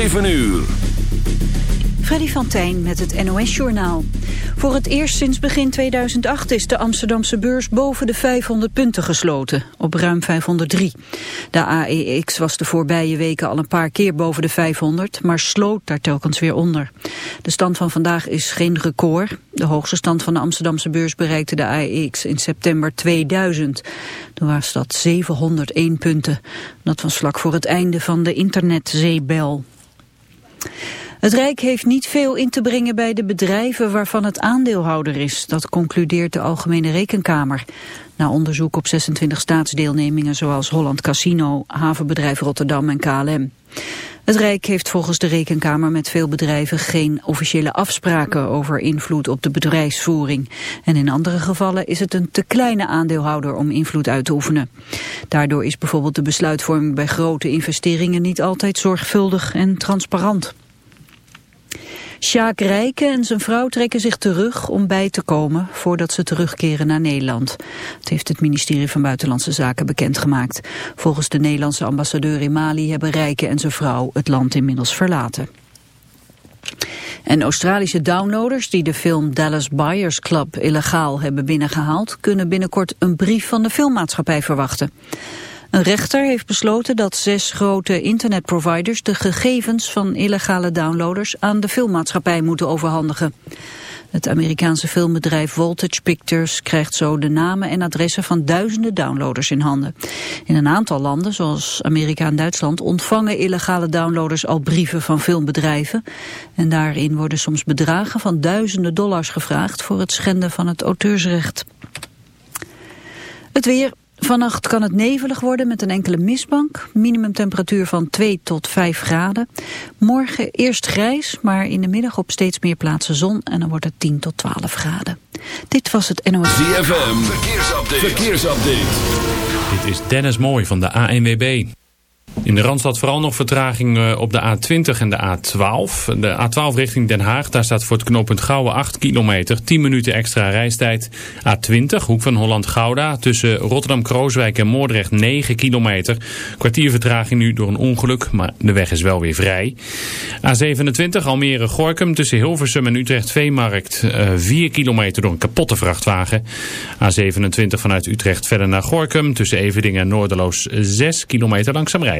7 uur. Freddy van met het NOS-journaal. Voor het eerst sinds begin 2008 is de Amsterdamse beurs boven de 500 punten gesloten, op ruim 503. De AEX was de voorbije weken al een paar keer boven de 500, maar sloot daar telkens weer onder. De stand van vandaag is geen record. De hoogste stand van de Amsterdamse beurs bereikte de AEX in september 2000. Toen was dat 701 punten. Dat was vlak voor het einde van de internetzeebel. Het Rijk heeft niet veel in te brengen bij de bedrijven waarvan het aandeelhouder is. Dat concludeert de Algemene Rekenkamer. Na onderzoek op 26 staatsdeelnemingen zoals Holland Casino, Havenbedrijf Rotterdam en KLM. Het Rijk heeft volgens de Rekenkamer met veel bedrijven geen officiële afspraken over invloed op de bedrijfsvoering. En in andere gevallen is het een te kleine aandeelhouder om invloed uit te oefenen. Daardoor is bijvoorbeeld de besluitvorming bij grote investeringen niet altijd zorgvuldig en transparant. Sjaak Rijken en zijn vrouw trekken zich terug om bij te komen voordat ze terugkeren naar Nederland. Het heeft het ministerie van Buitenlandse Zaken bekendgemaakt. Volgens de Nederlandse ambassadeur in Mali hebben Rijken en zijn vrouw het land inmiddels verlaten. En Australische downloaders die de film Dallas Buyers Club illegaal hebben binnengehaald... kunnen binnenkort een brief van de filmmaatschappij verwachten. Een rechter heeft besloten dat zes grote internetproviders de gegevens van illegale downloaders aan de filmmaatschappij moeten overhandigen. Het Amerikaanse filmbedrijf Voltage Pictures krijgt zo de namen en adressen van duizenden downloaders in handen. In een aantal landen, zoals Amerika en Duitsland, ontvangen illegale downloaders al brieven van filmbedrijven. En daarin worden soms bedragen van duizenden dollars gevraagd voor het schenden van het auteursrecht. Het weer, Vannacht kan het nevelig worden met een enkele mistbank. Minimumtemperatuur van 2 tot 5 graden. Morgen eerst grijs, maar in de middag op steeds meer plaatsen zon. En dan wordt het 10 tot 12 graden. Dit was het NOS. ZFM, verkeersupdate. verkeersupdate. Dit is Dennis Mooij van de ANWB. In de Randstad vooral nog vertraging eh, op de A20 en de A12. De A12 richting Den Haag, daar staat voor het knooppunt Gouwen 8 kilometer, 10 minuten extra reistijd. A20, hoek van Holland-Gouda, tussen Rotterdam-Krooswijk en Moordrecht 9 kilometer. Kwartier vertraging nu door een ongeluk, maar de weg is wel weer vrij. A27, Almere-Gorkum, tussen Hilversum en Utrecht-Veemarkt, 4 eh, kilometer door een kapotte vrachtwagen. A27 vanuit Utrecht verder naar Gorkum, tussen Evedingen en Noorderloos 6 kilometer langzaam rijden.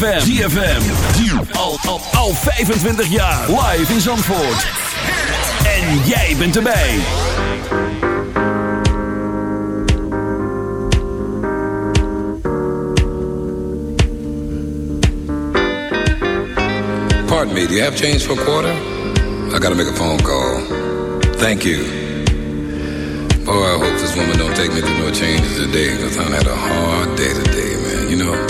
ZFM. ZFM. Al, al, al 25 jaar. Live in Zandvoort. En jij bent erbij. Pardon me, do you have change for a quarter? I gotta make a phone call. Thank you. Oh, I hope this woman don't take me through no changes today, because I had a hard day today, man. You know,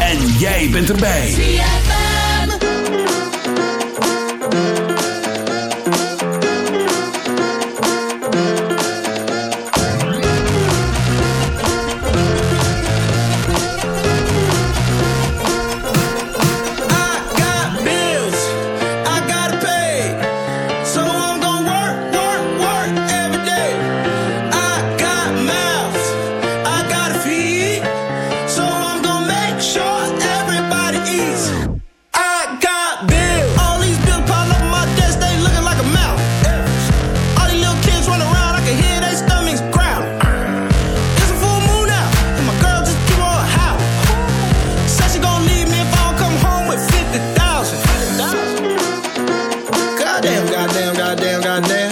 En jij bent erbij. Goddamn, goddamn,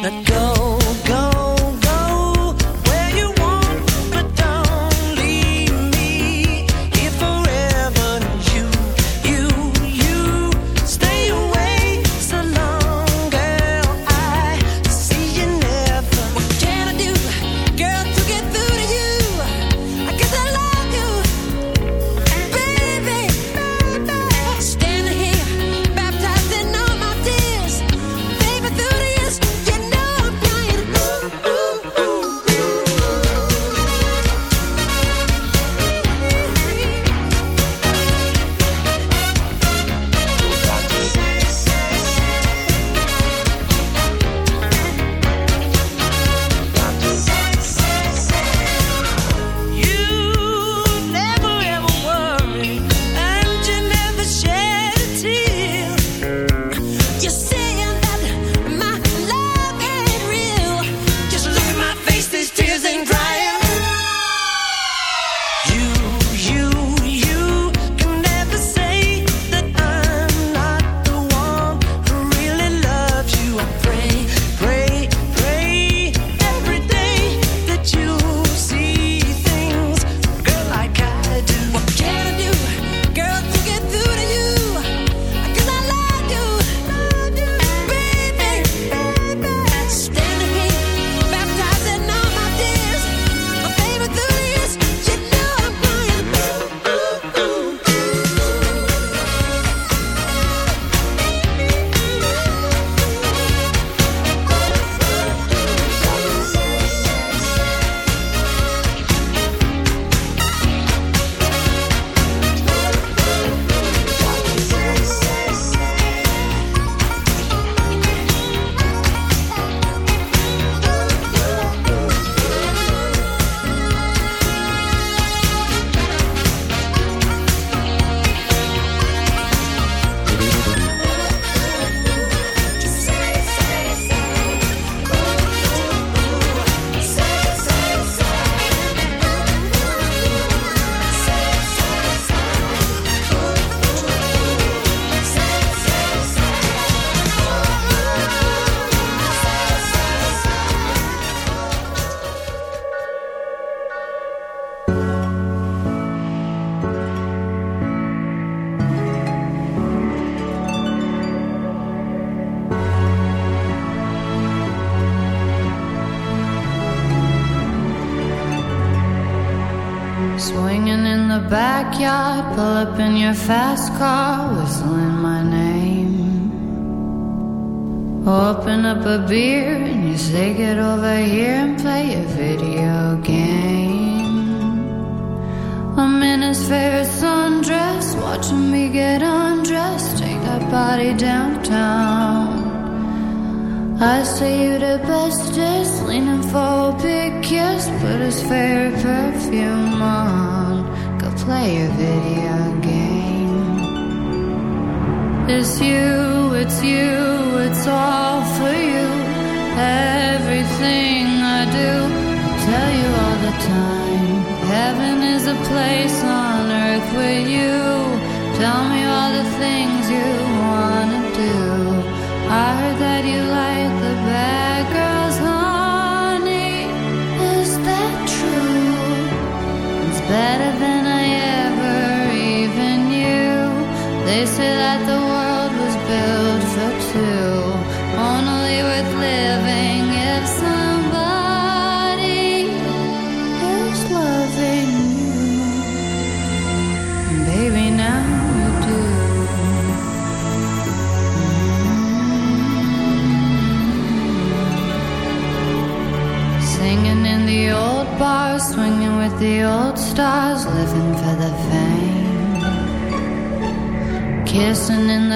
Let go.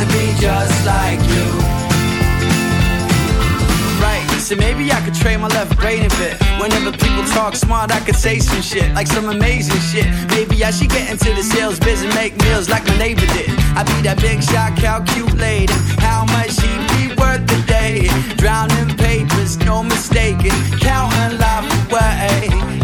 wanna be just like you. Right, so maybe I could trade my left brain a bit. Whenever people talk smart, I could say some shit, like some amazing shit. Maybe I should get into the sales biz and make meals like my neighbor did. I'd be that big shot, calculating how much she be worth today. Drowning papers, no mistaking, counting life away.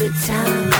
good time.